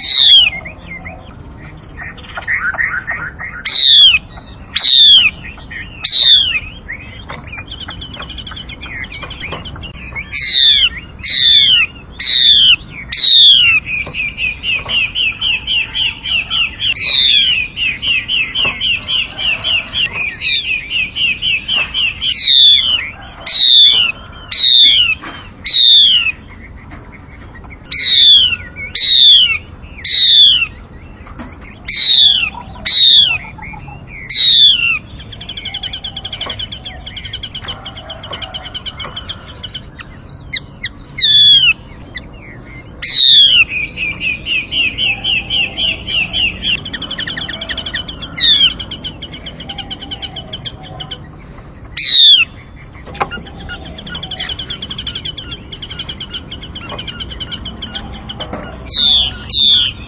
Peace. Yeah.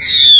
you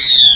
Yeah.